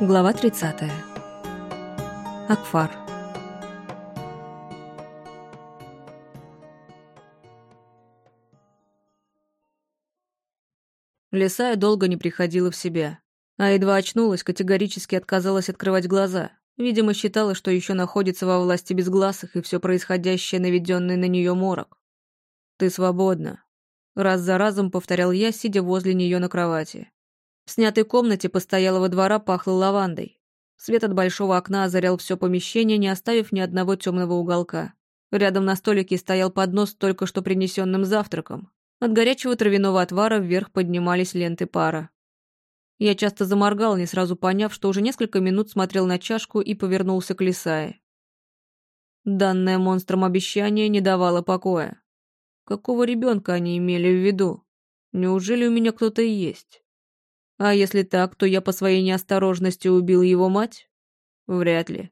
Глава 30. Акфар. Лисая долго не приходила в себя, а едва очнулась, категорически отказалась открывать глаза. Видимо, считала, что еще находится во власти безгласых и все происходящее наведенный на нее морок. «Ты свободна», — раз за разом повторял я, сидя возле нее на кровати. В снятой комнате постоялого двора пахло лавандой. Свет от большого окна озарял все помещение, не оставив ни одного темного уголка. Рядом на столике стоял поднос только что принесенным завтраком. От горячего травяного отвара вверх поднимались ленты пара. Я часто заморгал, не сразу поняв, что уже несколько минут смотрел на чашку и повернулся к Лисае. Данное монстром обещание не давало покоя. Какого ребенка они имели в виду? Неужели у меня кто-то есть? А если так, то я по своей неосторожности убил его мать? Вряд ли.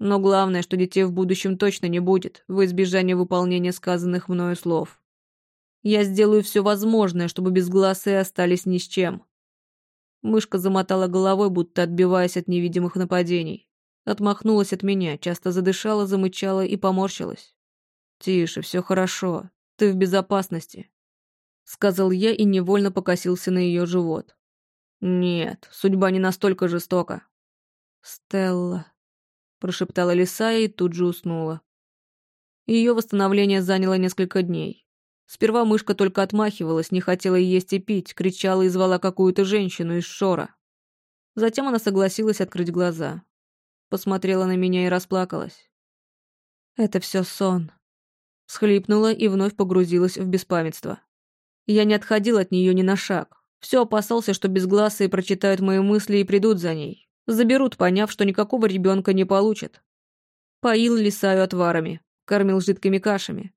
Но главное, что детей в будущем точно не будет, в избежание выполнения сказанных мною слов. Я сделаю все возможное, чтобы безгласые остались ни с чем. Мышка замотала головой, будто отбиваясь от невидимых нападений. Отмахнулась от меня, часто задышала, замычала и поморщилась. «Тише, все хорошо. Ты в безопасности», — сказал я и невольно покосился на ее живот. «Нет, судьба не настолько жестока». «Стелла», — прошептала Лисая и тут же уснула. Ее восстановление заняло несколько дней. Сперва мышка только отмахивалась, не хотела есть и пить, кричала и звала какую-то женщину из Шора. Затем она согласилась открыть глаза. Посмотрела на меня и расплакалась. «Это все сон», — схлипнула и вновь погрузилась в беспамятство. Я не отходил от нее ни на шаг. Все опасался, что безгласые прочитают мои мысли и придут за ней. Заберут, поняв, что никакого ребенка не получат. Поил лисаю отварами, кормил жидкими кашами.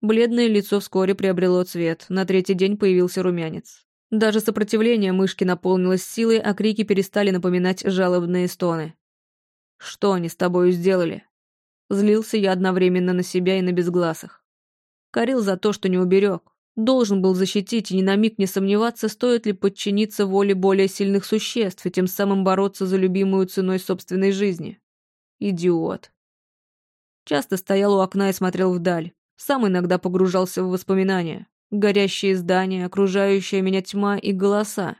Бледное лицо вскоре приобрело цвет, на третий день появился румянец. Даже сопротивление мышки наполнилось силой, а крики перестали напоминать жалобные стоны. «Что они с тобою сделали?» Злился я одновременно на себя и на безгласых. Корил за то, что не уберег, Должен был защитить и ни на миг не сомневаться, стоит ли подчиниться воле более сильных существ и тем самым бороться за любимую ценой собственной жизни. Идиот. Часто стоял у окна и смотрел вдаль. Сам иногда погружался в воспоминания. Горящие здания, окружающая меня тьма и голоса.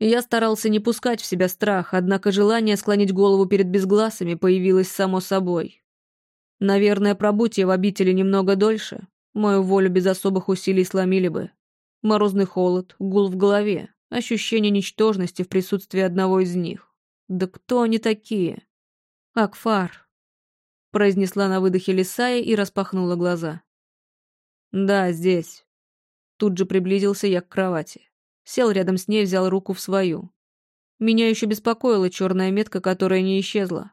Я старался не пускать в себя страх, однако желание склонить голову перед безгласами появилось само собой. Наверное, пробудь я в обители немного дольше, Мою волю без особых усилий сломили бы. Морозный холод, гул в голове, ощущение ничтожности в присутствии одного из них. Да кто они такие? Акфар. Произнесла на выдохе Лисая и распахнула глаза. Да, здесь. Тут же приблизился я к кровати. Сел рядом с ней, взял руку в свою. Меня еще беспокоила черная метка, которая не исчезла.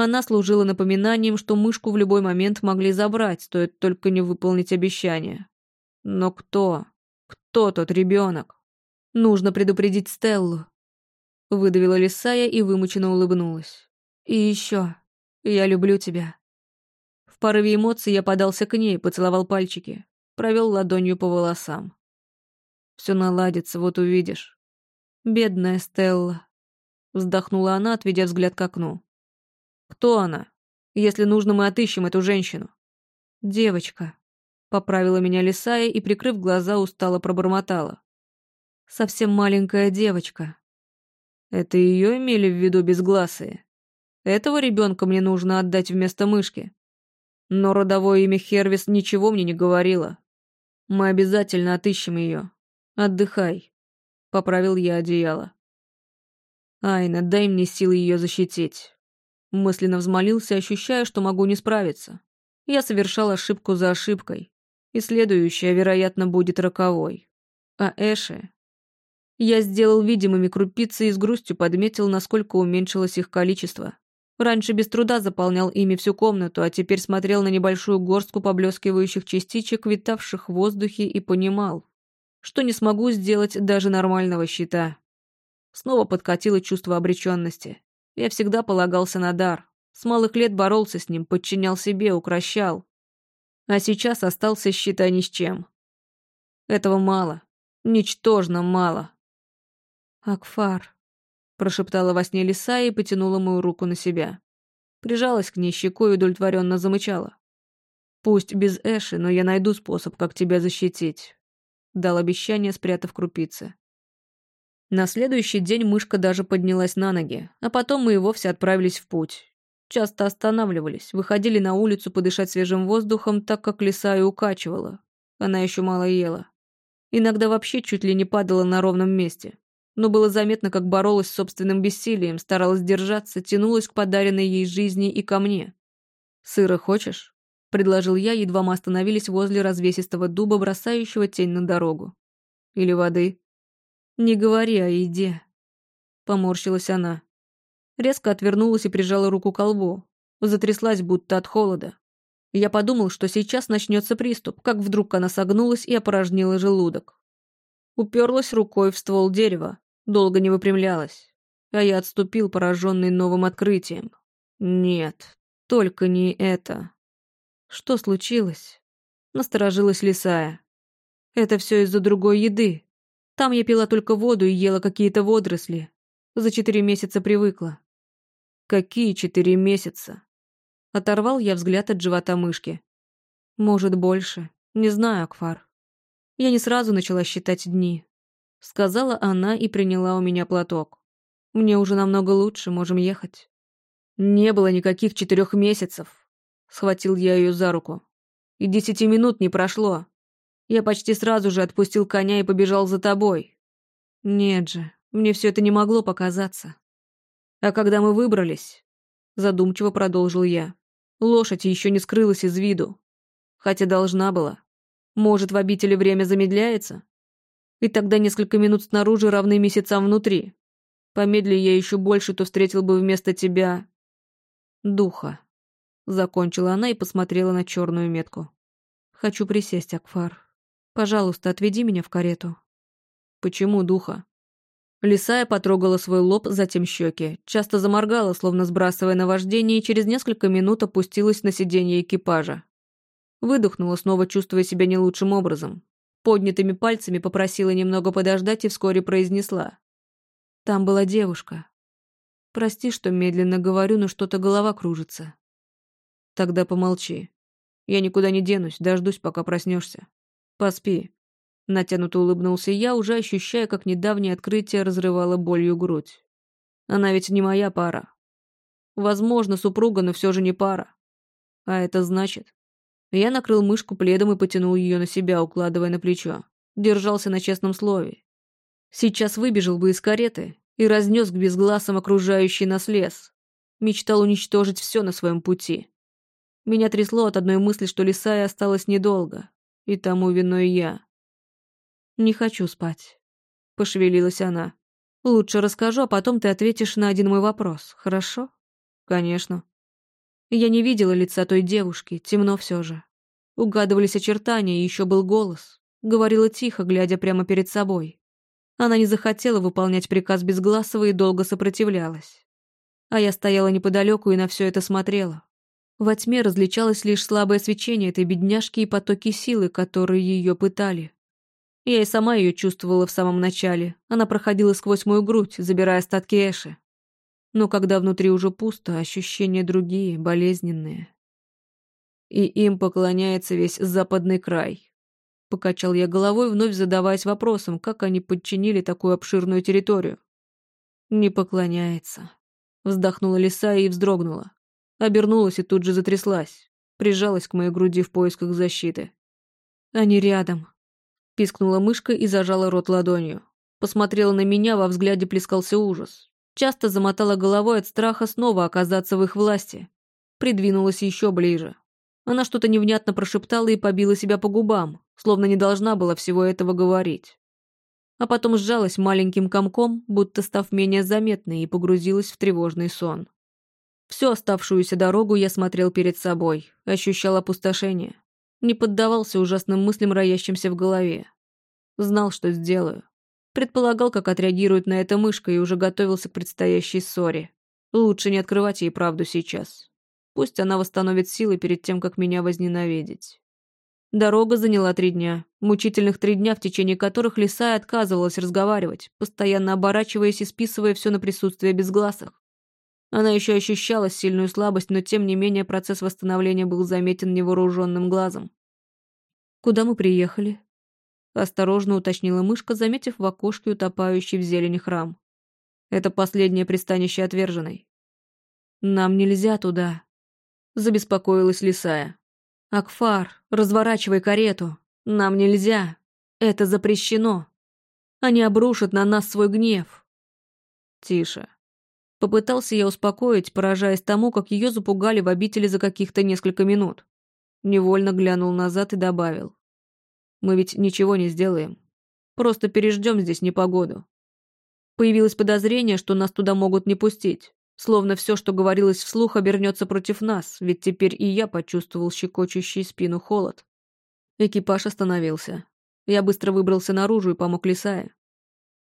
Она служила напоминанием, что мышку в любой момент могли забрать, стоит только не выполнить обещание. Но кто? Кто тот ребенок? Нужно предупредить Стеллу. Выдавила Лисая и вымученно улыбнулась. И еще. Я люблю тебя. В порыве эмоций я подался к ней, поцеловал пальчики, провел ладонью по волосам. Все наладится, вот увидишь. Бедная Стелла. Вздохнула она, отведя взгляд к окну. «Кто она? Если нужно, мы отыщем эту женщину». «Девочка», — поправила меня Лисая и, прикрыв глаза, устало пробормотала. «Совсем маленькая девочка». «Это ее имели в виду безгласые? Этого ребенка мне нужно отдать вместо мышки. Но родовое имя Хервис ничего мне не говорило. Мы обязательно отыщем ее. Отдыхай», — поправил я одеяло. «Айна, дай мне силы ее защитить. Мысленно взмолился, ощущая, что могу не справиться. Я совершал ошибку за ошибкой, и следующая, вероятно, будет роковой. А Эши... Я сделал видимыми крупицы и с грустью подметил, насколько уменьшилось их количество. Раньше без труда заполнял ими всю комнату, а теперь смотрел на небольшую горстку поблескивающих частичек, витавших в воздухе, и понимал, что не смогу сделать даже нормального щита. Снова подкатило чувство обреченности. Я всегда полагался на дар. С малых лет боролся с ним, подчинял себе, укращал. А сейчас остался, считай, ни с чем. Этого мало. Ничтожно мало. Акфар. прошептала во сне лиса и потянула мою руку на себя. Прижалась к ней щекой и удовлетворенно замычала. «Пусть без Эши, но я найду способ, как тебя защитить», — дал обещание, спрятав крупицы. На следующий день мышка даже поднялась на ноги, а потом мы и вовсе отправились в путь. Часто останавливались, выходили на улицу подышать свежим воздухом, так как лиса и укачивала. Она еще мало ела. Иногда вообще чуть ли не падала на ровном месте. Но было заметно, как боролась с собственным бессилием, старалась держаться, тянулась к подаренной ей жизни и ко мне. «Сыра хочешь?» — предложил я, едва мы остановились возле развесистого дуба, бросающего тень на дорогу. «Или воды?» «Не говори о еде», — поморщилась она. Резко отвернулась и прижала руку к лбу. Затряслась, будто от холода. Я подумал, что сейчас начнется приступ, как вдруг она согнулась и опорожнила желудок. Уперлась рукой в ствол дерева, долго не выпрямлялась. А я отступил, пораженный новым открытием. Нет, только не это. Что случилось? Насторожилась лисая. Это все из-за другой еды. Там я пила только воду и ела какие-то водоросли. За четыре месяца привыкла. Какие четыре месяца? Оторвал я взгляд от живота мышки. Может, больше. Не знаю, Акфар. Я не сразу начала считать дни. Сказала она и приняла у меня платок. Мне уже намного лучше, можем ехать. Не было никаких четырех месяцев. Схватил я ее за руку. И десяти минут не прошло. Я почти сразу же отпустил коня и побежал за тобой. Нет же, мне все это не могло показаться. А когда мы выбрались, задумчиво продолжил я, лошадь еще не скрылась из виду. Хотя должна была. Может, в обители время замедляется? И тогда несколько минут снаружи равны месяцам внутри. Помедли я еще больше, то встретил бы вместо тебя... Духа. Закончила она и посмотрела на черную метку. Хочу присесть, Акфар. Пожалуйста, отведи меня в карету. Почему духа? Лисая потрогала свой лоб, затем щеки, часто заморгала, словно сбрасывая наваждение, и через несколько минут опустилась на сиденье экипажа. Выдохнула, снова чувствуя себя не лучшим образом. Поднятыми пальцами попросила немного подождать и вскоре произнесла. Там была девушка. Прости, что медленно говорю, но что-то голова кружится. Тогда помолчи. Я никуда не денусь, дождусь, пока проснешься. Поспи. Натянуто улыбнулся я, уже ощущая, как недавнее открытие разрывало болью грудь. Она ведь не моя пара. Возможно, супруга, но все же не пара. А это значит... Я накрыл мышку пледом и потянул ее на себя, укладывая на плечо. Держался на честном слове. Сейчас выбежал бы из кареты и разнес к безгласам окружающий нас лес. Мечтал уничтожить все на своем пути. Меня трясло от одной мысли, что лиса и осталась недолго. И тому виной я. «Не хочу спать», — пошевелилась она. «Лучше расскажу, а потом ты ответишь на один мой вопрос, хорошо?» «Конечно». Я не видела лица той девушки, темно все же. Угадывались очертания, и еще был голос. Говорила тихо, глядя прямо перед собой. Она не захотела выполнять приказ Безгласова и долго сопротивлялась. А я стояла неподалеку и на все это смотрела. Во тьме различалось лишь слабое свечение этой бедняжки и потоки силы, которые ее пытали. Я и сама ее чувствовала в самом начале. Она проходила сквозь мою грудь, забирая остатки Эши. Но когда внутри уже пусто, ощущения другие, болезненные. И им поклоняется весь западный край. Покачал я головой, вновь задаваясь вопросом, как они подчинили такую обширную территорию. Не поклоняется. Вздохнула лиса и вздрогнула. Обернулась и тут же затряслась. Прижалась к моей груди в поисках защиты. Они рядом, Пискнула мышка и зажала рот ладонью. Посмотрела на меня, во взгляде плескался ужас. Часто замотала головой от страха снова оказаться в их власти. Придвинулась еще ближе. Она что-то невнятно прошептала и побила себя по губам, словно не должна была всего этого говорить. А потом сжалась маленьким комком, будто став менее заметной, и погрузилась в тревожный сон. Всю оставшуюся дорогу я смотрел перед собой, ощущал опустошение. Не поддавался ужасным мыслям, роящимся в голове. Знал, что сделаю. Предполагал, как отреагирует на это мышка, и уже готовился к предстоящей ссоре. Лучше не открывать ей правду сейчас. Пусть она восстановит силы перед тем, как меня возненавидеть. Дорога заняла три дня. Мучительных три дня, в течение которых Лисая отказывалась разговаривать, постоянно оборачиваясь и списывая все на присутствие безгласых. Она еще ощущала сильную слабость, но тем не менее процесс восстановления был заметен невооруженным глазом. «Куда мы приехали?» Осторожно уточнила мышка, заметив в окошке утопающий в зелени храм. «Это последнее пристанище отверженной». «Нам нельзя туда», — забеспокоилась Лисая. «Акфар, разворачивай карету. Нам нельзя. Это запрещено. Они обрушат на нас свой гнев». «Тише». Попытался я успокоить, поражаясь тому, как ее запугали в обители за каких-то несколько минут. Невольно глянул назад и добавил. «Мы ведь ничего не сделаем. Просто переждем здесь непогоду». Появилось подозрение, что нас туда могут не пустить. Словно все, что говорилось вслух, обернется против нас, ведь теперь и я почувствовал щекочущий спину холод. Экипаж остановился. Я быстро выбрался наружу и помог Лисае.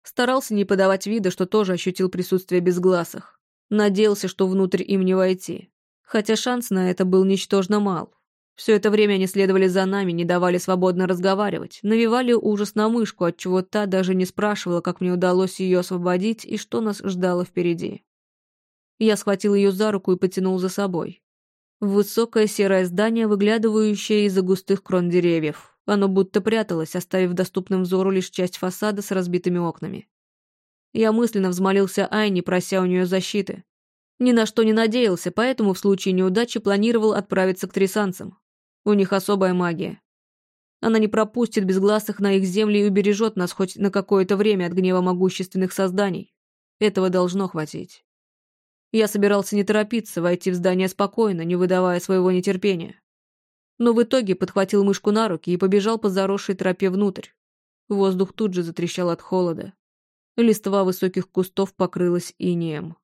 Старался не подавать вида, что тоже ощутил присутствие безгласых. Надеялся, что внутрь им не войти. Хотя шанс на это был ничтожно мал. Все это время они следовали за нами, не давали свободно разговаривать, навевали ужас на мышку, отчего та даже не спрашивала, как мне удалось ее освободить и что нас ждало впереди. Я схватил ее за руку и потянул за собой. Высокое серое здание, выглядывающее из-за густых крон деревьев. Оно будто пряталось, оставив доступным взору лишь часть фасада с разбитыми окнами. Я мысленно взмолился Айне, прося у нее защиты. Ни на что не надеялся, поэтому в случае неудачи планировал отправиться к трясанцам. У них особая магия. Она не пропустит безгласых на их земли и убережет нас хоть на какое-то время от гнева могущественных созданий. Этого должно хватить. Я собирался не торопиться, войти в здание спокойно, не выдавая своего нетерпения. Но в итоге подхватил мышку на руки и побежал по заросшей тропе внутрь. Воздух тут же затрещал от холода. Листва высоких кустов покрылась инеем.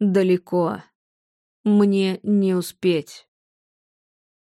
Далеко. Мне не успеть.